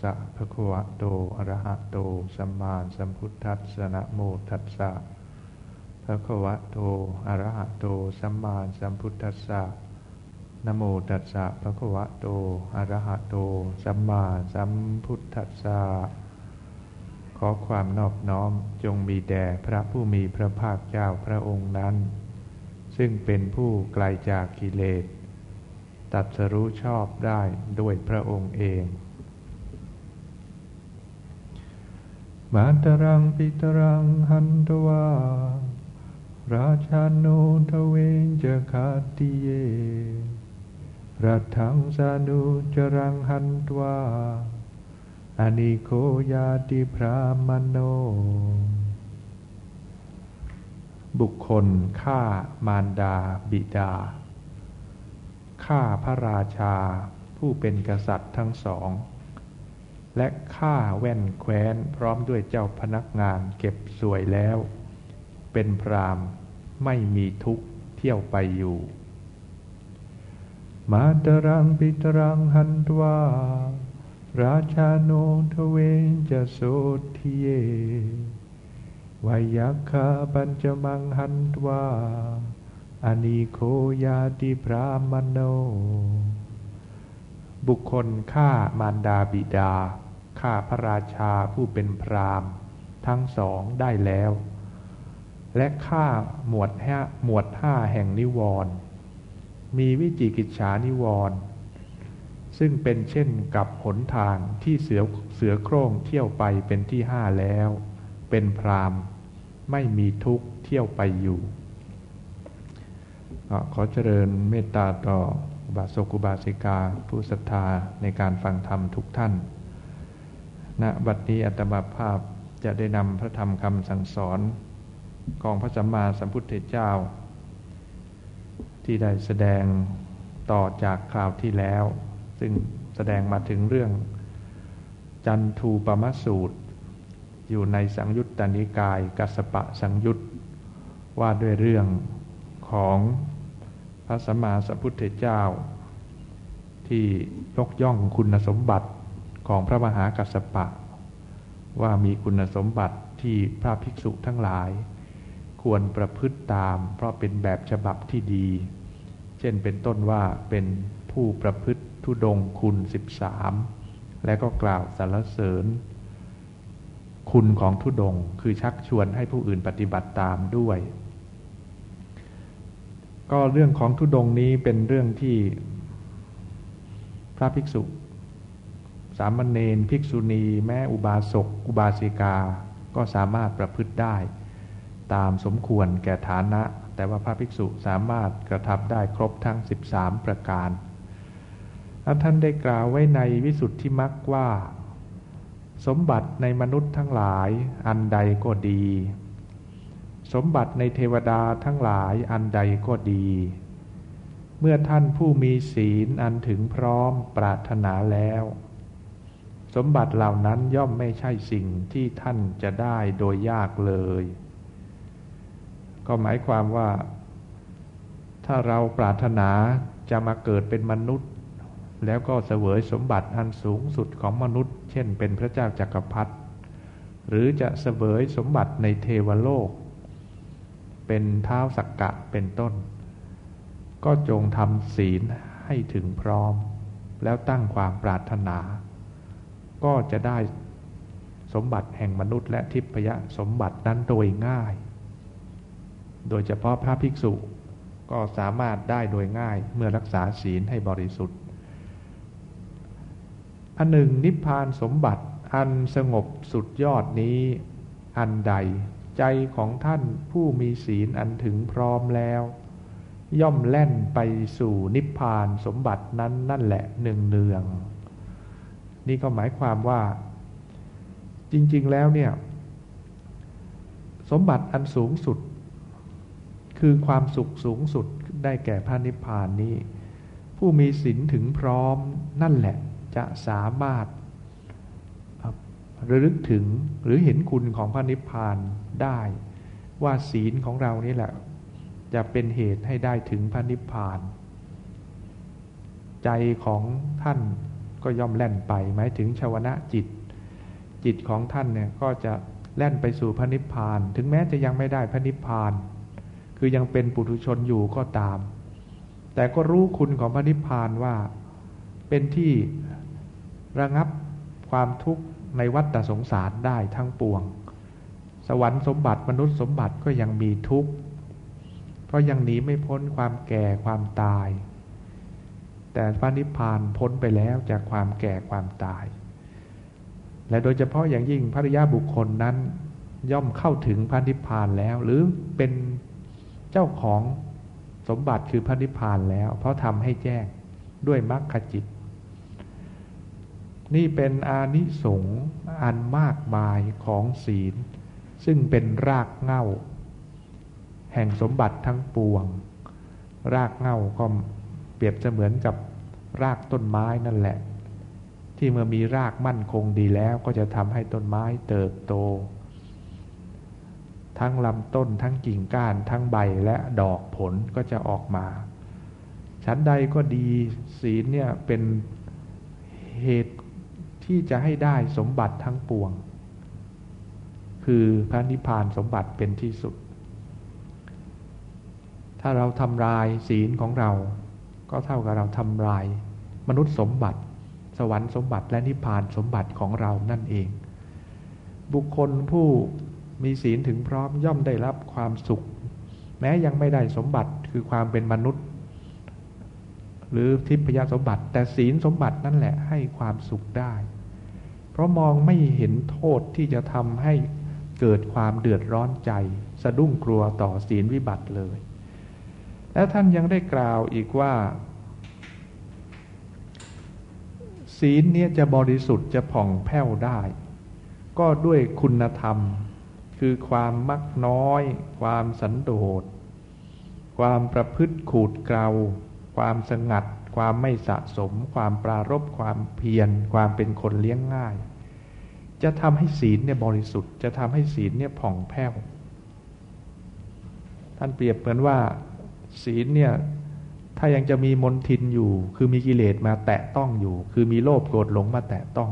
สะภะคะวะโตอะระหะโตสัมมาสัมพุทธัสสะนะโมตัสสะภะคะวะโตอะระหะโตสัมมาสัมพุทธัสสะนะโมตัสสะภะคะวะโตอะระหะโตสัมมาสัมพุทธัสสะขอความนอบน้อมจงมีแด่พระผู้มีพระภาคเจ้าพระองค์นั้น ซึ่งเป็นผู้ไกลจากกิเลสตัดสรู้ชอบได้ด้วยพระองค์เอง มาตรังปิตรังหันตวาราชาโนทเวนจะคาติเยรัทังสานุจรังหันตวาอานิโคยาติพรามโน บุคคลฆ่ามารดาบิดา ฆ่าพระราชาผู้เป็นกษัตริย์ทั้งสอง และฆ่าแว่นแคว้นพร้อมด้วยเจ้าพนักงานเก็บสวยแล้ว เป็นพรามไม่มีทุกข์เที่ยวไปอยู่ มาตรังปิตรังหันตวาราชาโนทเวนจะโสทีเยวายักขาปัญจมังหันตวาอานิโคยาติพรามโน บุคคลฆ่ามารดาบิดา ฆ่าพระราชาผู้เป็นพรามทั้งสองได้แล้ว และฆ่าหมวดห้าหมวดห้าแห่งนิวรณ์มีวิจิกิจฉานิวรณ์ซึ่งเป็นเช่นกับหนทางที่เสือเสือโคร่งเที่ยวไปเป็นที่ห้าแล้ว เป็นพรามไม่มีทุกข์เที่ยวไปอยู่ ขอเจริญเมตตาต่อบาสกุบาสิกา ผู้ศรัทธาในการฟังธรรมทุกท่าน ณบัดนี้อัตมาภาพจะได้นำพระธรรมคำสั่งสอนของพระสัมมาสัมพุทธเจ้า ที่ได้แสดงต่อจากคราวที่แล้ว ซึ่งแสดงมาถึงเรื่อง จันทูปมสูตร อยู่ในสังยุตตนิกาย กัสปะสังยุตว่าด้วยเรื่องของพระสัมมาสัมพุทธเจ้า ที่ยกย่องคุณสมบัติ ของพระมหากัสสปะ ว่ามีคุณสมบัติที่พระภิกษุทั้งหลาย ควรประพฤติตาม เพราะเป็นแบบฉบับที่ดี เช่นเป็นต้นว่าเป็นผู้ประพฤติทุดงคุณสิบสามและก็กล่าวสรรเสริญ คุณของทุดงคือชักชวนให้ผู้อื่นปฏิบัติตามด้วย ก็เรื่องของทุดงนี้เป็นเรื่องที่พระภิกษุ สามเณรภิกษุณี แม่อุบาสกอุบาสิกา ก็สามารถประพฤติได้ ตามสมควรแก่ฐานะ แต่ว่าพระภิกษุสามารถกระทำได้ครบทั้ง 13 ประการท่านได้กล่าวไว้ในวิสุทธิมรรคว่า สมบัติในมนุษย์ทั้งหลายอันใดก็ดี สมบัติในเทวดาทั้งหลายอันใดก็ดี เมื่อท่านผู้มีศีลอันถึงพร้อมปรารถนาแล้ว สมบัติเหล่านั้นย่อมไม่ใช่สิ่งที่ท่านจะได้โดยยากเลย ก็หมายความว่า ถ้าเราปรารถนาจะมาเกิดเป็นมนุษย์ แล้วก็เสวยสมบัติอันสูงสุดของมนุษย์ เช่น เป็นพระเจ้าจากักรพรรดิหรือจะเสวยสมบัติในเทวโลก เป็นเท้าสักกะเป็นต้น ก็จงทำศีลให้ถึงพร้อม แล้วตั้งความปรารถนา ก็จะได้สมบัติแห่งมนุษย์และทิพยสมบัตินั้นโดยง่าย โดยเฉพาะพระภิกษุก็สามารถได้โดยง่ายเมื่อรักษาศีลให้บริสุทธิ์อันหนึ่งนิพพานสมบัติอันสงบสุดยอดนี้อันใดใจของท่านผู้มีศีลอันถึงพร้อมแล้ว ย่อมแล่นไปสู่นิพพานสมบัตินั้นนั่นแหละหนึ่งเนือง นี่ก็หมายความว่า จริง ๆ แล้วเนี่ย สมบัติอันสูงสุด คือความสุขสูงสุดได้แก่พระนิพพานนี้ ผู้มีศีลถึงพร้อมนั่นแหละ จะสามารถระลึกถึงหรือเห็นคุณของพระนิพพานได้ ว่าศีลของเรานี่แหละ จะเป็นเหตุให้ได้ถึงพระนิพพาน ใจของท่าน ก็ย่อมแล่นไป หมายถึงชาวนะจิต จิตของท่านเนี่ยก็จะแล่นไปสู่พระนิพพาน ถึงแม้จะยังไม่ได้พระนิพพาน คือยังเป็นปุถุชนอยู่ก็ตาม แต่ก็รู้คุณของพระนิพพานว่าเป็นที่ระงับความทุกข์ในวัฏสงสารได้ทั้งปวง สวรรค์สมบัติมนุษย์สมบัติก็ยังมีทุกข์ เพราะยังหนีไม่พ้นความแก่ความตาย แต่พระนิพพานพ้นไปแล้วจากความแก่ความตาย และโดยเฉพาะอย่างยิ่งภริยาบุคคลนั้น ย่อมเข้าถึงพระนิพพานแล้ว หรือเป็นเจ้าของสมบัติคือพระนิพพานแล้ว เพราะทำให้แจ้งด้วยมรรคจิต นี่เป็นอานิสงส์อันมากมายของศีล ซึ่งเป็นรากเง่าแห่งสมบัติทั้งปวง รากเง่าก็ เปรียบเสมือนกับรากต้นไม้นั่นแหละ ที่เมื่อมีรากมั่นคงดีแล้วก็จะทำให้ต้นไม้เติบโต ทั้งลำต้นทั้งกิ่งก้านทั้งใบและดอกผลก็จะออกมาชั้นใดก็ดีศีลเนี่ยเป็นเหตุที่จะให้ได้สมบัติทั้งปวง คือพระนิพพานสมบัติเป็นที่สุด ถ้าเราทำลายศีลของเรา ก็เท่ากับเราทำลาย มนุษย์สมบัติ สวรรค์สมบัติและนิพพานสมบัติของเรานั่นเอง บุคคลผู้มีศีลถึงพร้อมย่อมได้รับความสุข แม้ยังไม่ได้สมบัติคือความเป็นมนุษย์ หรือทิพยสมบัติ แต่ศีลสมบัตินั่นแหละให้ความสุขได้ เพราะมองไม่เห็นโทษที่จะทำให้เกิดความเดือดร้อนใจ สะดุ้งกลัวต่อศีลวิบัติเลย และท่านยังได้กล่าวอีกว่า ศีลเนี่ยจะบริสุทธิ์จะผ่องแผ้วได้ ก็ด้วยคุณธรรม คือความมักน้อย ความสันโดษ ความประพฤติขูดเกลาความสงัด ความไม่สะสม ความปรารบความเพียร ความเป็นคนเลี้ยงง่าย จะทำให้ศีลเนี่ยบริสุทธิ์ จะทำให้ศีลเนี่ยผ่องแผ้ว ท่านเปรียบเหมือนว่า ศีลเนี่ยถ้ายังจะมีมนทินอยู่ คือมีกิเลสมาแตะต้องอยู่ คือมีโลภโกรธหลงมาแตะต้อง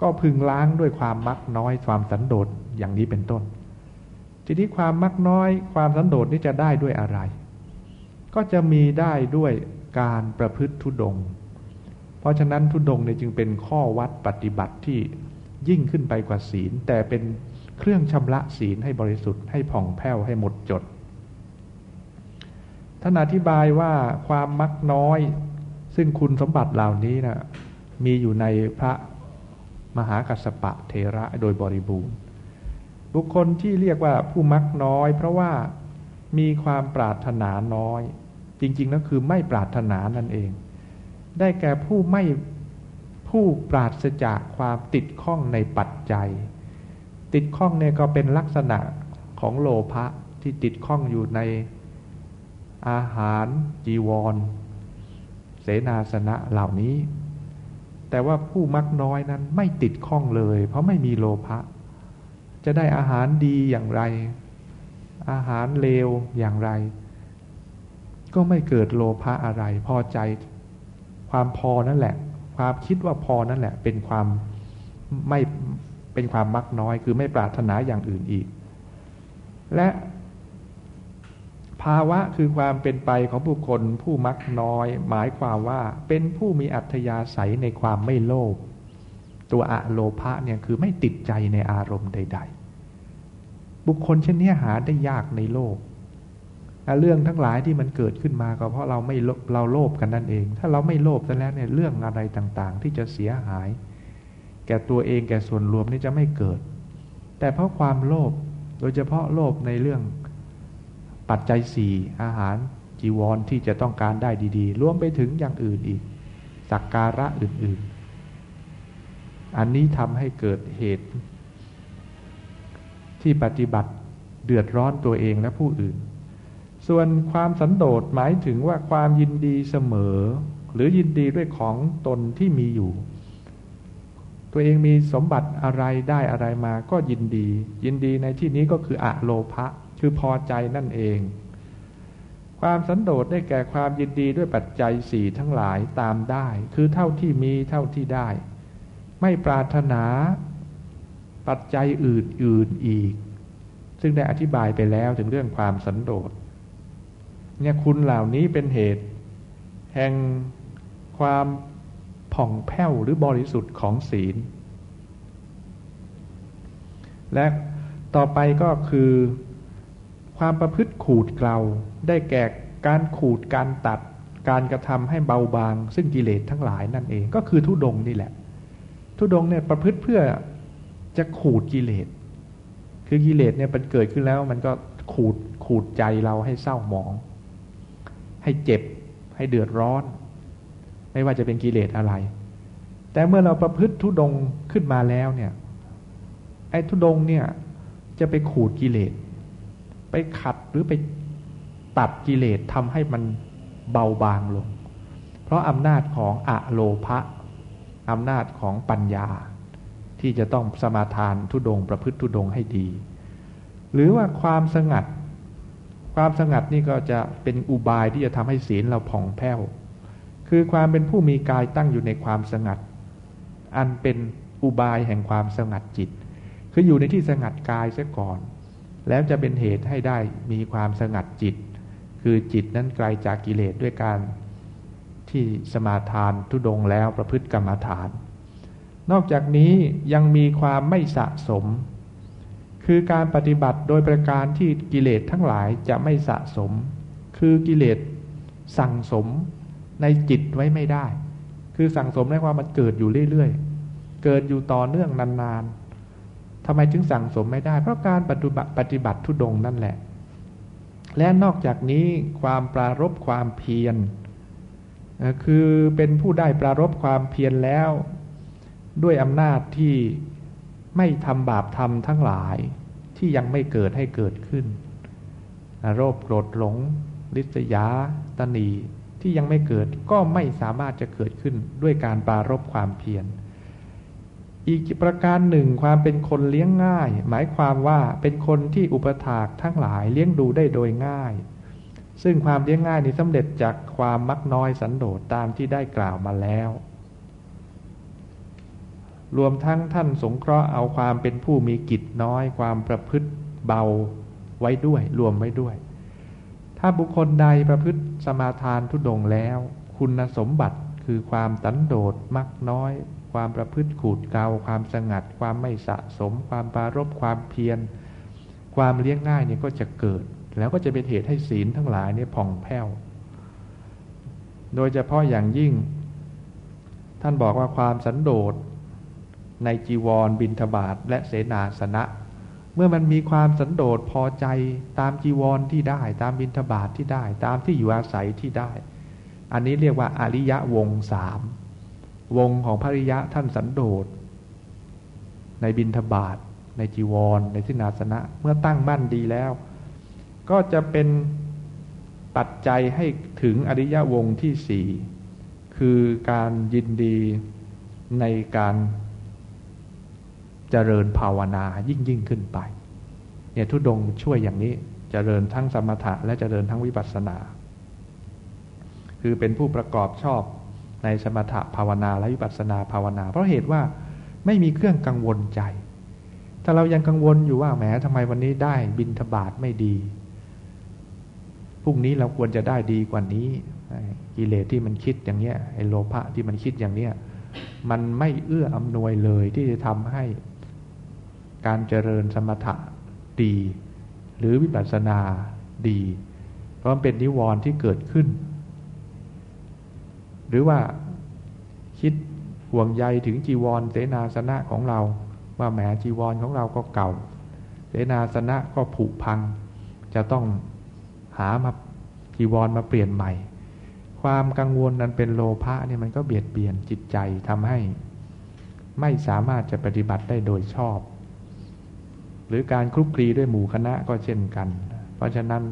ก็พึงล้างด้วยความมักน้อยความสันโดษอย่างนี้เป็นต้น ทีนี้ความมักน้อยความสันโดษนี่จะได้ด้วยอะไร ก็จะมีได้ด้วยการประพฤติทุดง เพราะฉะนั้นทุดงเนี่ยจึงเป็นข้อวัดปฏิบัติที่ยิ่งขึ้นไปกว่าศีล แต่เป็นเครื่องชำระศีลให้บริสุทธิ์ให้ผ่องแผ้วให้หมดจด ท่านอธิบายว่าความมักน้อย ซึ่งคุณสมบัติเหล่านี้นะมีอยู่ในพระมหากัสปะเทระโดยบริบูรณ์ บุคคลที่เรียกว่าผู้มักน้อย เพราะว่ามีความปรารถนาน้อย จริงๆแล้วคือไม่ปรารถนานั่นเอง ได้แก่ผู้ไม่ผู้ปราศจากความติดข้องในปัจจัย ติดข้องเนี่ยก็เป็นลักษณะของโลภะที่ติดข้องอยู่ใน อาหารจีวร เสนาสนะเหล่านี้ แต่ว่าผู้มักน้อยนั้นไม่ติดข้องเลย เพราะไม่มีโลภะจะได้อาหารดีอย่างไร อาหารเลวอย่างไร ก็ไม่เกิดโลภะอะไร พอใจความพอนั่นแหละ ความคิดว่าพอนั่นแหละ เป็นความไม่เป็นความมักน้อย คือไม่ปรารถนาอย่างอื่นอีก และ ภาวะคือความเป็นไปของบุคคลผู้มักน้อย หมายความว่าเป็นผู้มีอัธยาศัยในความไม่โลภตัวอะโลภะเนี่ยคือไม่ติดใจในอารมณ์ใด ๆ บุคคลเช่นนี้หาได้ยากในโลก เรื่องทั้งหลายที่มันเกิดขึ้นมาก็เพราะเราไม่เราโลภกันนั่นเอง ถ้าเราไม่โลภซะแล้วเนี่ยเรื่องอะไรต่างๆ ที่จะเสียหาย แก่ตัวเองแก่ส่วนรวมนี่จะไม่เกิด แต่เพราะความโลภโดยเฉพาะโลภในเรื่อง ปัจจัยสี่อาหารจีวรที่จะต้องการได้ดีๆ รวมไปถึงอย่างอื่นอีก สักการะอื่นๆ อันนี้ทำให้เกิดเหตุ ที่ปฏิบัติเดือดร้อนตัวเองและผู้อื่น ส่วนความสันโดษหมายถึงว่าความยินดีเสมอ หรือยินดีด้วยของตนที่มีอยู่ ตัวเองมีสมบัติอะไรได้อะไรมาก็ยินดี ยินดีในที่นี้ก็คืออะโลภะ คือพอใจนั่นเอง ความสันโดษได้แก่ความยินดีด้วยปัจจัยสี่ทั้งหลายตามได้ คือเท่าที่มีเท่าที่ได้ ไม่ปรารถนาปัจจัยอื่นๆอีก ซึ่งได้อธิบายไปแล้วถึงเรื่องความสันโดษเนี่ยคุณเหล่านี้เป็นเหตุ แห่งความผ่องแผ้วหรือบริสุทธิ์ของศีล และต่อไปก็คือ ความประพฤติขูดเกลาได้แก่การขูดการตัด การกระทำให้เบาบาง ซึ่งกิเลสทั้งหลายนั่นเองก็คือทุดงนี่แหละ ทุดงเนี่ยประพฤติเพื่อจะขูดกิเลสคือกิเลสเนี่ยมันเกิดขึ้นแล้วมันก็ขูดขูดใจเราให้เศร้าหมอง ให้เจ็บให้เดือดร้อน ไม่ว่าจะเป็นกิเลสอะไร แต่เมื่อเราประพฤติทุดงขึ้นมาแล้วเนี่ยไอ้ทุดงเนี่ยจะไปขูดกิเลส ไปขัดหรือไปตัดกิเลสทำให้มันเบาบางลง เพราะอำนาจของอะโลภะอำนาจของปัญญา ที่จะต้องสมาทานทุดงประพฤติทุดงให้ดี หรือว่าความสงัด ความสงัดนี่ก็จะเป็นอุบายที่จะทำให้ศีลเราผ่องแผ้ว คือความเป็นผู้มีกายตั้งอยู่ในความสงัด อันเป็นอุบายแห่งความสงัดจิต คืออยู่ในที่สงัดกายซะก่อน แล้วจะเป็นเหตุให้ได้มีความสงัดจิต คือจิตนั้นไกลาจากกิเลสด้วยการที่สมาทานทุดงแล้วประพฤติกรรมฐาน นอกจากนี้ยังมีความไม่สะสม คือการปฏิบัติโดยประการที่กิเลสทั้งหลายจะไม่สะสม คือกิเลสสั่งสมในจิตไว้ไม่ได้ คือสั่งสมในความมันเกิดอยู่เรื่อยๆ เกิดอยู่ต่อเนื่องนานๆ ทำไมจึงสั่งสมไม่ได้ เพราะการปฏิบัติปฏิบัติทุดงนั่นแหละ และนอกจากนี้ความปรารบความเพียรคือเป็นผู้ได้ปรารบความเพียรแล้ว ด้วยอำนาจที่ไม่ทำบาปทำทั้งหลายที่ยังไม่เกิดให้เกิดขึ้น โรคโกรธหลง ลิษยา ตนีที่ยังไม่เกิดก็ไม่สามารถจะเกิดขึ้นด้วยการปรารบความเพียร อีกประการหนึ่งความเป็นคนเลี้ยงง่าย หมายความว่าเป็นคนที่อุปถากทั้งหลายเลี้ยงดูได้โดยง่าย ซึ่งความเลี้ยงง่ายนี้สำเร็จจากความมักน้อยสันโดษตามที่ได้กล่าวมาแล้ว รวมทั้งท่านสงเคราะห์เอาความเป็นผู้มีกิจน้อย ความประพฤติเบาไว้ด้วย รวมไว้ด้วย ถ้าบุคคลใดประพฤติสมาทานทุดงแล้ว คุณสมบัติคือความตันโดดมักน้อย ความประพฤติขูดเกาความสงัด ความไม่สะสม ความปารบความเพียร ความเลี้ยงง่ายนี่ก็จะเกิด แล้วก็จะเป็นเหตุให้ศีลทั้งหลายเนี่ยผ่องแผ้ว โดยเฉพาะอย่างยิ่ง ท่านบอกว่าความสันโดษในจีวรบินทบาทและเสนาสนะ เมื่อมันมีความสันโดษพอใจตามจีวรที่ได้ ตามบินทบาทที่ได้ ตามที่อยู่อาศัยที่ได้ อันนี้เรียกว่าอริยะวงสาม วงของภริยะท่านสันโดษ ในบินทบาท ในจีวร ในสินาสนะ เมื่อตั้งมั่นดีแล้ว ก็จะเป็นปัจจัยให้ถึงอริยวงที่สี่คือการยินดีในการเจริญภาวนายิ่งยิ่งขึ้นไป เนี่ยทุดงช่วยอย่างนี้เจริญทั้งสมถะและเจริญทั้งวิปัสสนา คือเป็นผู้ประกอบชอบ ในสมถะภาวนาและวิปัสสนาภาวนา เพราะเหตุว่าไม่มีเครื่องกังวลใจ ถ้าเรายังกังวลอยู่ว่าแหมทำไมวันนี้ได้บินทบาทไม่ดีพรุ่งนี้เราควรจะได้ดีกว่านี้กิเลสที่มันคิดอย่างเนี้ยไอโลภะที่มันคิดอย่างเนี้ยมันไม่เอื้ออำนวยเลยที่จะทำให้การเจริญสมถะดี หรือวิปัสสนาดี เพราะมันเป็นนิวรณ์ที่เกิดขึ้น หรือว่าคิดห่วงใยถึงจีวรเสนาสนะของเรา ว่าแหมจีวรของเราก็เก่า เสนาสนะก็ผุพัง จะต้องหามาจีวรมาเปลี่ยนใหม่ ความกังวลนั้นเป็นโลภะเนี่ยมันก็เบียดเบียนจิตใจทำให้ ไม่สามารถจะปฏิบัติได้โดยชอบ หรือการคลุกคลีด้วยหมู่คณะก็เช่นกัน เพราะฉะนั้น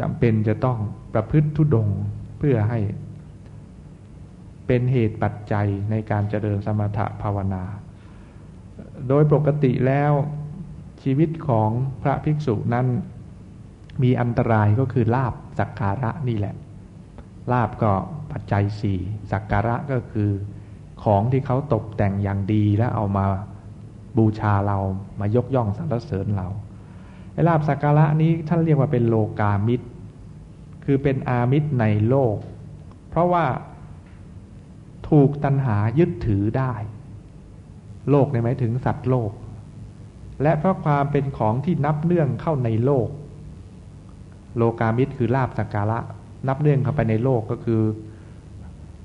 จำเป็นจะต้องประพฤติทุดงเพื่อให้เป็นเหตุปัจจัยในการเจริญสมถภาวนา โดยปกติแล้วชีวิตของพระภิกษุนั้นมีอันตรายก็คือลาบสักการะนี่แหละ ลาบก็ปัจจัยสี่สักการะก็คือของที่เขาตกแต่งอย่างดีแล้วเอามาบูชาเรามายกย่องสรรเสริญเรา ไอ้ลาบสักการะนี้ท่านเรียกว่าเป็นโลกามิตร คือเป็นอามิตรในโลก เพราะว่าถูกตัณหายึดถือได้ โลกในหมายถึงสัตว์โลก และเพราะความเป็นของที่นับเนื่องเข้าในโลก โลกามิตรคือลาบสักการะ นับเนื่องเข้าไปในโลกก็คือ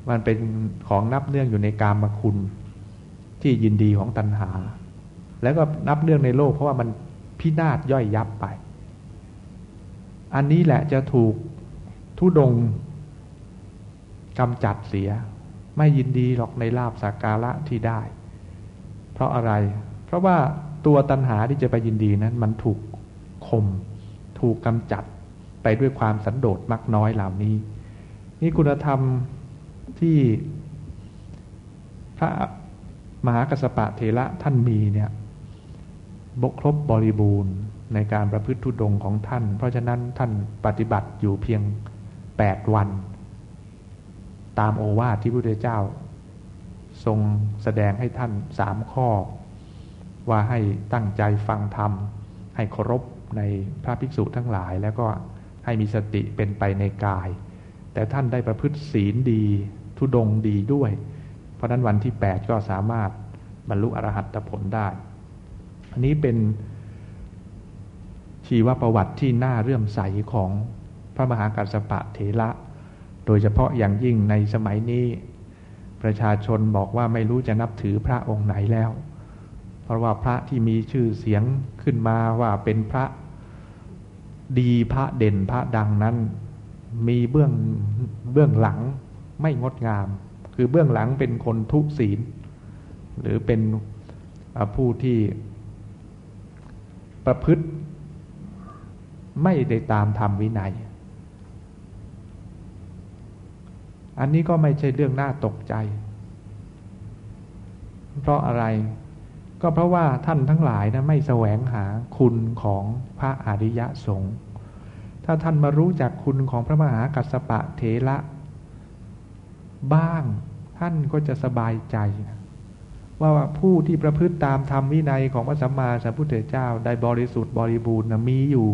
มันเป็นของนับเนื่องอยู่ในกามคุณที่ยินดีของตัณหา แล้วก็นับเนื่องในโลกเพราะว่ามัน พินาศย่อยยับไป อันนี้แหละจะถูกทุดงกำจัดเสีย ไม่ยินดีหรอกในลาบสักการะที่ได้ เพราะอะไร เพราะว่าตัวตัณหาที่จะไปยินดีนั้น มันถูกคมถูกกำจัดไปด้วยความสันโดษมักน้อยเหล่านี้ นี่คุณธรรมที่พระมหากัสปะเทระท่านมีเนี่ย บกครบบริบูรณ์ในการประพฤติทุดงของท่าน เพราะฉะนั้นท่านปฏิบัติอยู่เพียงแปดวัน ตามโอวาทที่พระพุทธเจ้า ทรงแสดงให้ท่านสามข้อ ว่าให้ตั้งใจฟังธรรม ให้เคารพในพระภิกษุทั้งหลาย แล้วก็ให้มีสติเป็นไปในกาย แต่ท่านได้ประพฤติศีลดี ทุดงดีด้วย เพราะนั้นวันที่แปดก็สามารถบรรลุอรหัตผลได้ อันนี้เป็นชีวประวัติที่น่าเรื่มใสของพระมหากัสสปะเถระ โดยเฉพาะอย่างยิ่งในสมัยนี้ ประชาชนบอกว่าไม่รู้จะนับถือพระองค์ไหนแล้ว เพราะว่าพระที่มีชื่อเสียงขึ้นมาว่าเป็นพระดีพระเด่นพระดังนั้น มีเบื้องเบื้องหลังไม่งดงาม คือเบื้องหลังเป็นคนทุศีล หรือเป็นผู้ที่ ประพฤติไม่ได้ตามธรรมวินัย อันนี้ก็ไม่ใช่เรื่องน่าตกใจ เพราะอะไร ก็เพราะว่าท่านทั้งหลายนะไม่แสวงหาคุณของพระอริยสงฆ์ ถ้าท่านมารู้จักคุณของพระมหากัสสปะเถระบ้างท่านก็จะสบายใจนะ ว่าผู้ที่ประพฤติตามธรรมวินัยของพระสัมมาสัมพุทธเจ้าได้บริสุทธิ์บริบูรณ์นะมีอยู่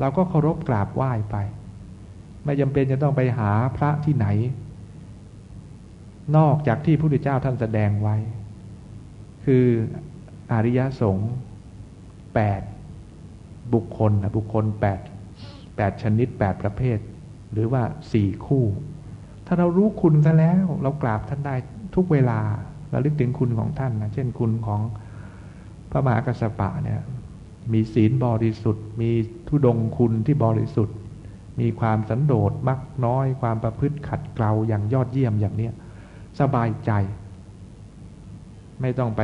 เราก็เคารพกราบไหว้ไป ไม่จำเป็นจะต้องไปหาพระที่ไหน นอกจากที่พระพุทธเจ้าท่านแสดงไว้ คืออริยสงฆ์แปดบุคคลนะบุคคลแปดแปดชนิดแปดประเภท หรือว่าสี่คู่ ถ้าเรารู้คุณซะแล้ว เรากราบท่านได้ทุกเวลา ราลึกถึงคุณของท่านนะเช่นคุณของพระมหากัสสปะเนี่ยมีศีลบริสุทธิ์ มีทุดงคุณที่บริสุทธิ์ มีความสันโดษมักน้อย ความประพฤติขัดเกลาอย่างยอดเยี่ยมอย่างเนี้ยสบายใจ ไม่ต้องไป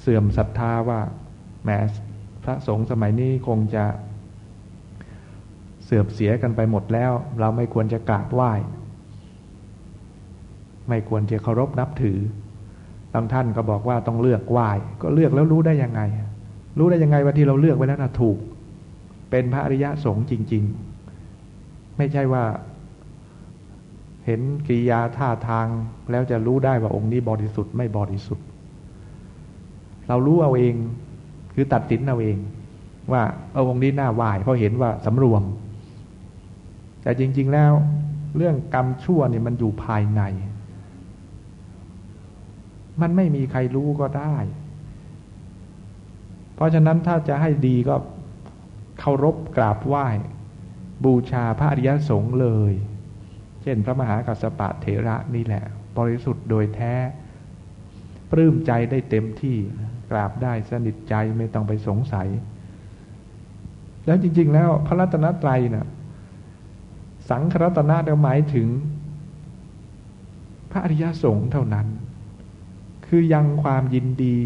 เสื่อมศรัทธาว่าแหมพระสงฆ์สมัยนี้คงจะเสื่อมเสียกันไปหมดแล้ว เราไม่ควรจะกราบไหว้ ไม่ควรจะเคารพนับถือบางท่านก็บอกว่าต้องเลือกไหว้ก็เลือกแล้วรู้ได้ยังไง รู้ได้ยังไงว่าที่เราเลือกไว้แล้วนะถูก เป็นพระอริยะสงฆ์จริง ๆ ไม่ใช่ว่า เห็นกิริยาท่าทางแล้วจะรู้ได้ว่าองค์นี้บริสุทธิ์ไม่บริสุทธิ์ เรารู้เอาเองคือตัดสินเอาเอง ว่าเอาองค์นี้น่าไหว้เพราะเห็นว่าสำรวม แต่จริง ๆแล้ว เรื่องกรรมชั่วเนี่ยมันอยู่ภายใน มันไม่มีใครรู้ก็ได้ เพราะฉะนั้นถ้าจะให้ดีก็เคารพกราบไหว้ บูชาพระอริยสงฆ์เลย เช่นพระมหากัสสปะเถระนี่แหละ บริสุทธิ์โดยแท้ ปลื้มใจได้เต็มที่กราบได้สนิทใจไม่ต้องไปสงสัย แล้วจริง ๆ แล้วพระรัตนตรัยนะ่ะสังครัตนะหมายถึง พระอริยสงฆ์เท่านั้น คือยังความยินดี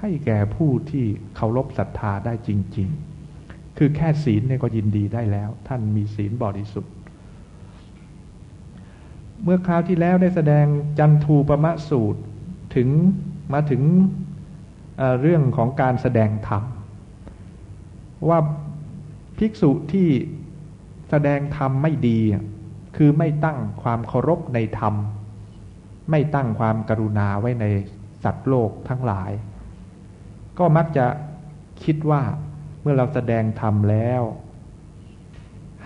ให้แก่ผู้ที่เคารพศรัทธาได้จริง ๆ คือแค่ศีลเนี่ยก็ยินดีได้แล้ว ท่านมีศีลบริสุทธิ์ เมื่อคราวที่แล้วได้แสดงจันทูปมะสูตรถึงมาถึงเเรื่องของการแสดงธรรม ว่าภิกษุที่แสดงธรรมไม่ดี คือไม่ตั้งความเคารพในธรรม ไม่ตั้งความกรุณาไว้ในสัตว์โลกทั้งหลาย ก็มักจะคิดว่าเมื่อเราแสดงธรรมแล้ว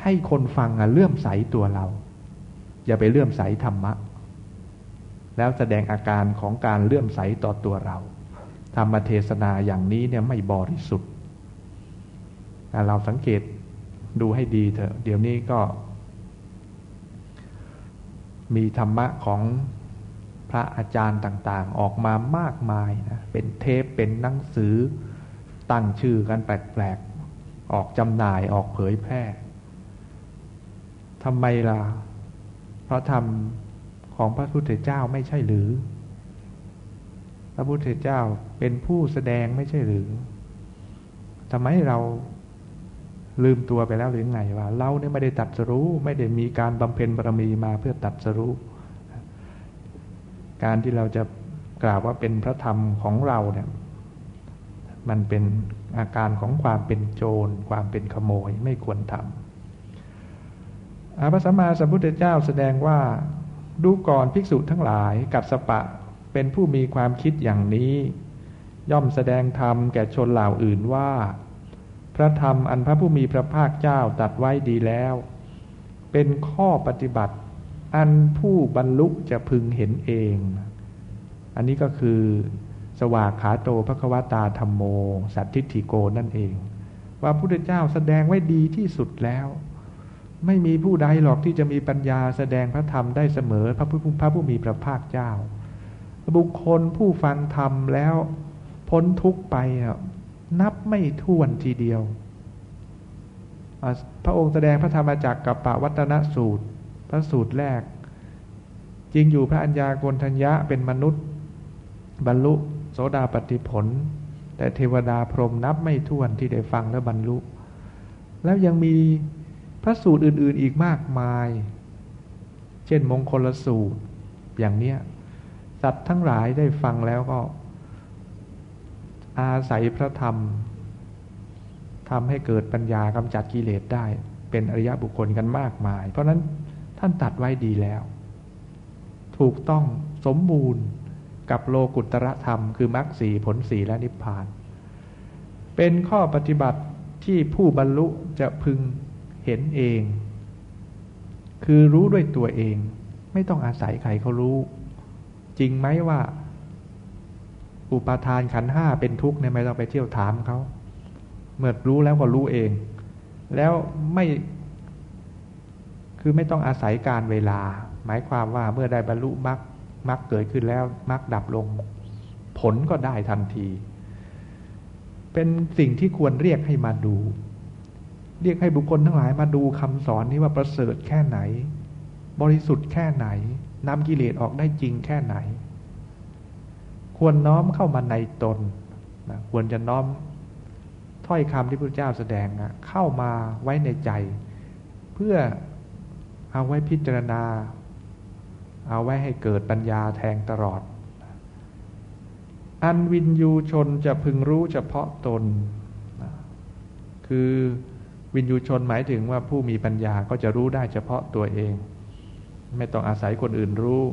ให้คนฟังเลื่อมใสตัวเรา อย่าไปเลื่อมใสธรรมะ แล้วแสดงอาการของการเลื่อมใสต่อตัวเรา ธรรมเทศนาอย่างนี้เนี่ยไม่บริสุทธิ์แต่เราสังเกตดูให้ดีเถอะ เดี๋ยวนี้ก็ มีธรรมะของ พระอาจารย์ต่างๆ ออกมามากมายนะเป็นเทปเป็นหนังสือตั้งชื่อกันแปลกๆ ออกจำหน่ายออกเผยแพร่ทำไมล่ะเพราะธรรมของพระพุทธเจ้าไม่ใช่หรือ พระพุทธเจ้าเป็นผู้แสดงไม่ใช่หรือทำไมเราลืมตัวไปแล้วหรือไงว่า เราเนี่ยไม่ได้ตัดสรู้ ไม่ได้มีการบำเพ็ญบารมีมาเพื่อตัดสรู้ การที่เราจะกล่าวว่าเป็นพระธรรมของเราเนี่ยมันเป็นอาการของความเป็นโจร ความเป็นขโมยไม่ควรทำพระสัมมาสัมพุทธเจ้าแสดงว่าดูก่อนภิกษุทั้งหลายกัดสปะเป็นผู้มีความคิดอย่างนี้ ย่อมแสดงธรรมแก่ชนเหล่าอื่นว่า พระธรรมอันพระผู้มีพระภาคเจ้าตัดไว้ดีแล้ว เป็นข้อปฏิบัติ อันผู้บรรลุจะพึงเห็นเอง อันนี้ก็คือสวากขาโตพระควตาธรรมโม สัตทิฐิโกนั่นเอง ว่าพระพุทธเจ้าแสดงไว้ดีที่สุดแล้ว ไม่มีผู้ใดหรอกที่จะมีปัญญาแสดงพระธรรมได้เสมอพระผู้พระผู้มีพระภาคเจ้า บุคคลผู้ฟังธรรมแล้วพ้นทุกไปนับไม่ถ้วนทีเดียว พระองค์แสดงพระธรรมจักรกับปวัตนสูตร พระสูตรแรก จริงอยู่พระัญญาโกณทัญญะเป็นมนุษย์ บรรลุโสดาปฏิผล แต่เทวดาพรหมนับไม่ถ้วนที่ได้ฟังและบรรลุ แล้วยังมีพระสูตรอื่น ๆอีกมากมาย เช่นมงคลสูตร อย่างเนี้ยสัตว์ทั้งหลายได้ฟังแล้วก็ อาศัยพระธรรมทำให้เกิดปัญญากำจัดกิเลสได้ เป็นอริยบุคคลกันมากมาย เพราะนั้น ท่านตัดไว้ดีแล้ว ถูกต้องสมบูรณ์กับโลกุตระธรรมคือมรรคสีผลสีและนิพพาน เป็นข้อปฏิบัติที่ผู้บรรลุจะพึงเห็นเอง คือรู้ด้วยตัวเอง ไม่ต้องอาศัยใครเขารู้ จริงไหมว่า อุปาทานขันห้าเป็นทุกข์เนี่ยไม่ต้องไปเที่ยวถามเขา เมื่อรู้แล้วก็รู้เอง แล้วไม่ คือไม่ต้องอาศัยการเวลา หมายความว่าเมื่อได้บรรลุมรรคมรรคเกิดขึ้นแล้วมรรคดับลง ผลก็ได้ทันที เป็นสิ่งที่ควรเรียกให้มาดู เรียกให้บุคคลทั้งหลายมาดูคำสอนนี้ว่าประเสริฐแค่ไหน บริสุทธิ์แค่ไหนนำกิเลสออกได้จริงแค่ไหน ควรน้อมเข้ามาในตนนะควรจะน้อมถ้อยคำที่พระเจ้าแสดงนะเข้ามาไว้ในใจ เพื่อ เอาไว้พิจารณา เอาไว้ให้เกิดปัญญาแทงตลอด อันวินยูชนจะพึงรู้เฉพาะตน คือวินยูชนหมายถึงว่าผู้มีปัญญาก็จะรู้ได้เฉพาะตัวเอง ไม่ต้องอาศัยคนอื่นรู้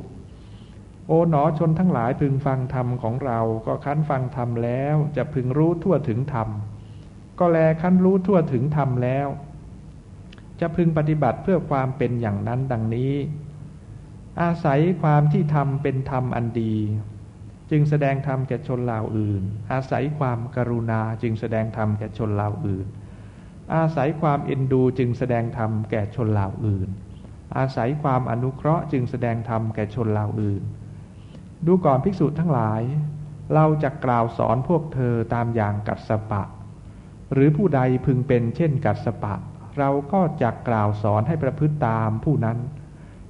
โอ๋หนอชนทั้งหลายพึงฟังธรรมของเราก็คั้นฟังธรรมแล้ว จะพึงรู้ทั่วถึงธรรมก็แลคั้นรู้ทั่วถึงธรรมแล้ว จะพึงปฏิบัติเพื่อความเป็นอย่างนั้นดังนี้ อาศัยความที่ธรรมเป็นธรรมอันดี จึงแสดงธรรมแก่ชนเหล่าอื่น อาศัยความกรุณาจึงแสดงธรรมแก่ชนเหล่าอื่น อาศัยความเอ็นดูจึงแสดงธรรมแก่ชนเหล่าอื่น อาศัยความอนุเคราะห์จึงแสดงธรรมแก่ชนเหล่าอื่น ดูก่อนภิกษุทั้งหลาย เราจะกล่าวสอนพวกเธอตามอย่างกัสปะ หรือผู้ใดพึงเป็นเช่นกัสปะ เราก็จะกล่าวสอนให้ประพฤติตามผู้นั้น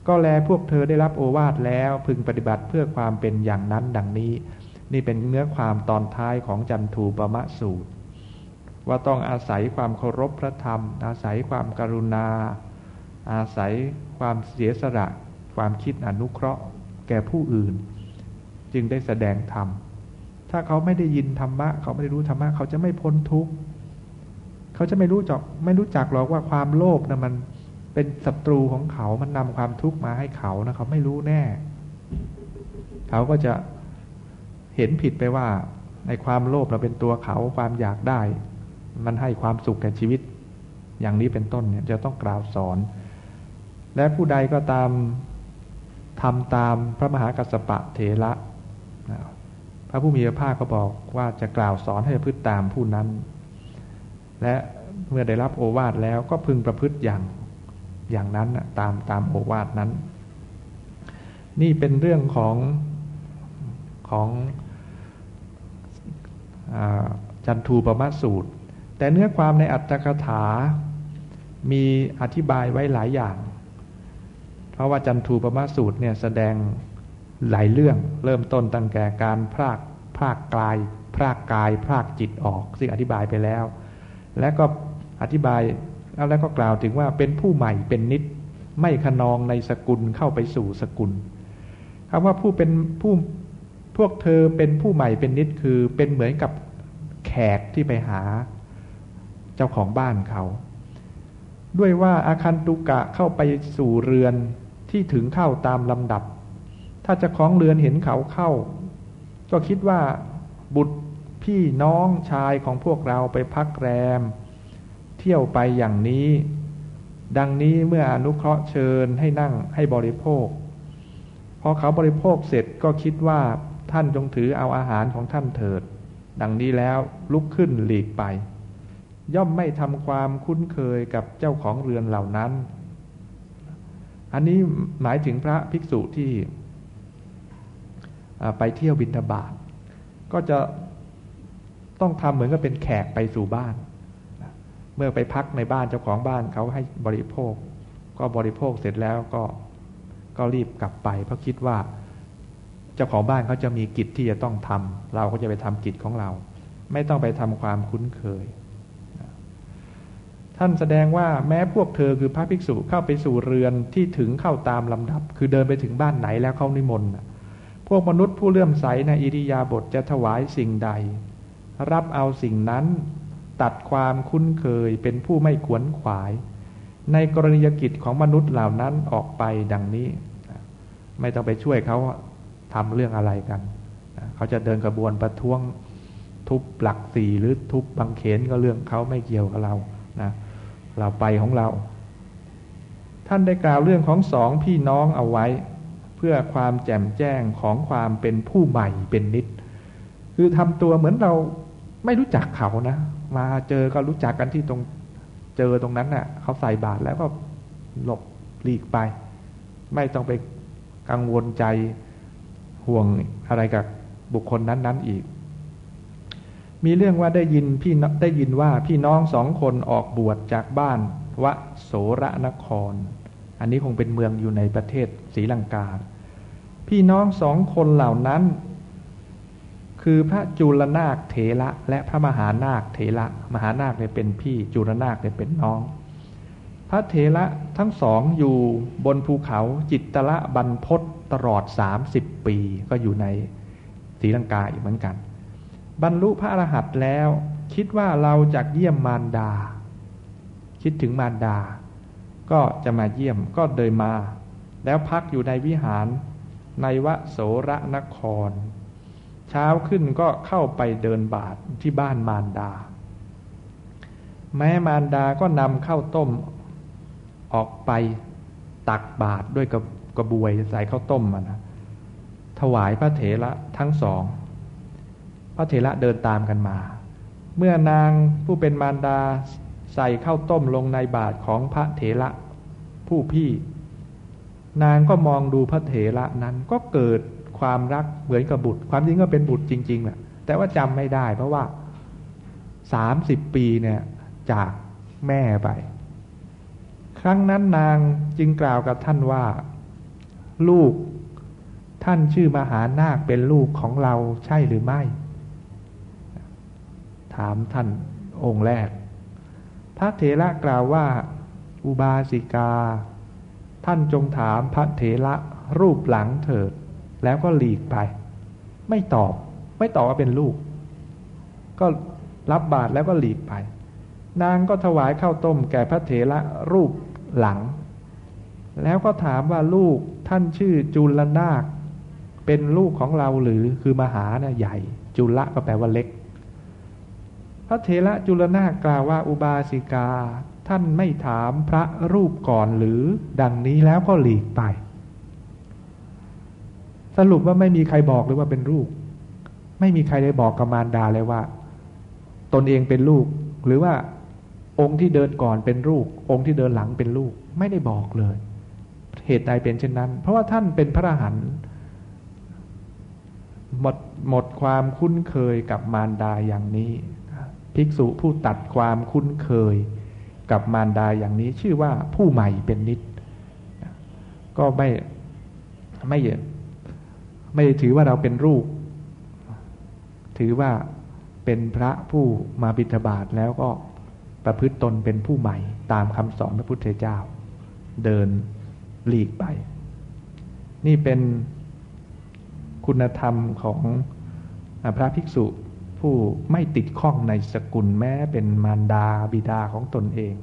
ก็แลพวกเธอได้รับโอวาทแล้วพึงปฏิบัติเพื่อความเป็นอย่างนั้นดังนี้ นี่เป็นเนื้อความตอนท้ายของจันทูปมะสูตร ว่าต้องอาศัยความเคารพพระธรรม อาศัยความการุณา อาศัยความเสียสละความคิดอนุเคราะห์ แก่ผู้อื่น จึงได้แสดงธรรมถ้าเขาไม่ได้ยินธรรมะ เขาไม่ได้รู้ธรรมะ เขาจะไม่พ้นทุกข์ เขาจะไม่รู้จักไม่รู้จักหรอกว่าความโลภนะมันเป็นศัตรูของเขา มันนำความทุกข์มาให้เขานะเขาไม่รู้แน่ เขาก็จะเห็นผิดไปว่าในความโลภเราเป็นตัวเขาความอยากได้ มันให้ความสุขแก่ชีวิต อย่างนี้เป็นต้นเนี่ยจะต้องกล่าวสอน และผู้ใดก็ตามทำตามพระมหากัสสปะเถระพระผู้มีพระภาคก็บอกว่าจะกล่าวสอนให้พฤติตามผู้นั้น และเมื่อได้รับโอวาทแล้วก็พึงประพฤติอย่างอย่างนั้นตามตามโอวาทนั้น นี่เป็นเรื่องของของอจันทูปมะสูตร แต่เนื้อความในอัตถกถา มีอธิบายไว้หลายอย่าง เพราะว่าจันทูปมะสูตรเนี่ยแสดงหลายเรื่องเริ่มต้นตั้งแต่การพรากพรากกายพรากกายพรากจิตออก ซึ่งอธิบายไปแล้ว และก็อธิบายแล้วก็กล่าวถึงว่าเป็นผู้ใหม่เป็นนิด ไม่ขนองในสกุลเข้าไปสู่สกุลคำว่าผู้เป็นผู้พวกเธอเป็นผู้ใหม่เป็นนิดคือเป็นเหมือนกับแขกที่ไปหาเจ้าของบ้านเขา ด้วยว่าอาคันตุกะเข้าไปสู่เรือนที่ถึงเข้าตามลำดับ ถ้าจะคล้องเรือนเห็นเขาเข้า ก็คิดว่าบุตร พี่น้องชายของพวกเราไปพักแรม เที่ยวไปอย่างนี้ ดังนี้เมื่ออนุเคราะห์เชิญให้นั่งให้บริโภค พอเขาบริโภคเสร็จก็คิดว่าท่านจงถือเอาอาหารของท่านเถิด ดังนี้แล้วลุกขึ้นหลีกไป ย่อมไม่ทำความคุ้นเคยกับเจ้าของเรือนเหล่านั้น อันนี้หมายถึงพระภิกษุที่ไปเที่ยวบินทบาทก็จะ ต้องทำเหมือนกับเป็นแขกไปสู่บ้าน เมื่อไปพักในบ้านเจ้าของบ้านเขาให้บริโภค ก็บริโภคเสร็จแล้วก็ก็รีบกลับไป เพราะคิดว่า เจ้าของบ้านเขาจะมีกิจที่จะต้องทำเราก็จะไปทำกิจของเรา ไม่ต้องไปทำความคุ้นเคย ท่านแสดงว่าแม้พวกเธอคือพระภิกษุเข้าไปสู่เรือนที่ถึงเข้าตามลำดับ คือเดินไปถึงบ้านไหนแล้วเข้านิมนต์พวกมนุษย์ผู้เลื่อมใสในอิริยาบถจะถวายสิ่งใด รับเอาสิ่งนั้น ตัดความคุ้นเคยเป็นผู้ไม่ขวนขวาย ในกรณียกิจของมนุษย์เหล่านั้นออกไปดังนี้ ไม่ต้องไปช่วยเขาทำเรื่องอะไรกัน เขาจะเดินกระบวนประท้วงทุบหลักสี่หรือทุบบังเขนก็เรื่องเขาไม่เกี่ยวกับเรานะเราไปของเรา ท่านได้กล่าวเรื่องของสองพี่น้องเอาไว้ เพื่อความแจ่มแจ้งของความเป็นผู้ใหม่เป็นนิด คือทำตัวเหมือนเรา ไม่รู้จักเขานะ มาเจอก็รู้จักกันที่ตรงเจอตรงนั้นนะ่ะเขาใส่บาตรแล้วก็หลบหลีกไป ไม่ต้องไปกังวลใจห่วงอะไรกับบุคคลนั้นๆอีก มีเรื่องว่าได้ยินพี่ได้ยินว่าพี่น้องสองคนออกบวชจากบ้านวะโสระนคร อันนี้คงเป็นเมืองอยู่ในประเทศศรีลังกา พี่น้องสองคนเหล่านั้น คือพระจุลนาคเถระและพระมหานาคเถระมหานาคเนี่ยเป็นพี่จุลนาคเนี่ยเป็นน้อง พระเถระทั้งสองอยู่บนภูเขาจิตตละบรรพศตลอดสามสิบปีก็อยู่ในศรีลังกาอีกเหมือนกัน บรรลุพระอรหันต์แล้ว คิดว่าเราจะเยี่ยมมารดา คิดถึงมารดา ก็จะมาเยี่ยมก็เดินมา แล้วพักอยู่ในวิหารในวโสระนคร เช้าขึ้นก็เข้าไปเดินบาทที่บ้านมารดา แม้มารดาก็นำข้าวต้มออกไปตักบาตรด้วยกระกระบวยใส่ข้าวต้มมานะถวายพระเถระทั้งสอง พระเถระเดินตามกันมา เมื่อนางผู้เป็นมารดาใส่ข้าวต้มลงในบาตรของพระเถระผู้พี่ นางก็มองดูพระเถระนั้นก็เกิด ความรักเหมือนกับบุตร ความจริงก็เป็นบุตรจริงๆแหละแต่ว่าจำไม่ได้ เพราะว่าสามสิบปีเนี่ยจากแม่ไป ครั้งนั้นนางจึงกล่าวกับท่านว่า ลูกท่านชื่อมหานาคเป็นลูกของเราใช่หรือไม่ ถามท่านองค์แรก พระเถระกล่าวว่า อุบาสิกา ท่านจงถามพระเถระรูปหลังเถิด แล้วก็หลีกไป ไม่ตอบ ไม่ตอบว่าเป็นลูก ก็รับบาตรแล้วก็หลีกไป นางก็ถวายข้าวต้มแก่พระเถระรูปหลัง แล้วก็ถามว่าลูกท่านชื่อจุลนาค เป็นลูกของเราหรือคือมหาเนี่ยใหญ่ จุลละก็แปลว่าเล็ก พระเถระจุลนาคกล่าวว่าอุบาสิกา ท่านไม่ถามพระรูปก่อนหรือ ดังนี้แล้วก็หลีกไป สรุปว่าไม่มีใครบอกเลยว่าเป็นลูก ไม่มีใครได้บอกกับมารดาเลยว่า ตนเองเป็นลูก หรือว่าองค์ที่เดินก่อนเป็นลูก องค์ที่เดินหลังเป็นลูก ไม่ได้บอกเลย เหตุใดเป็นเช่นนั้น เพราะว่าท่านเป็นพระอรหันต์หมดหมดความคุ้นเคยกับมารดาอย่างนี้ ภิกษุผู้ตัดความคุ้นเคยกับมารดาอย่างนี้ ชื่อว่าผู้ใหม่เป็นนิด ก็ไม่ไม่ ไม่ถือว่าเราเป็นลูก ถือว่าเป็นพระผู้มาบิณฑบาตแล้วก็ประพฤติตนเป็นผู้ใหม่ ตามคำสอนพระพุทธเจ้า เดินหลีกไป นี่เป็นคุณธรรมของพระภิกษุผู้ไม่ติดข้องในสกุลแม้เป็นมารดาบิดาของตนเอง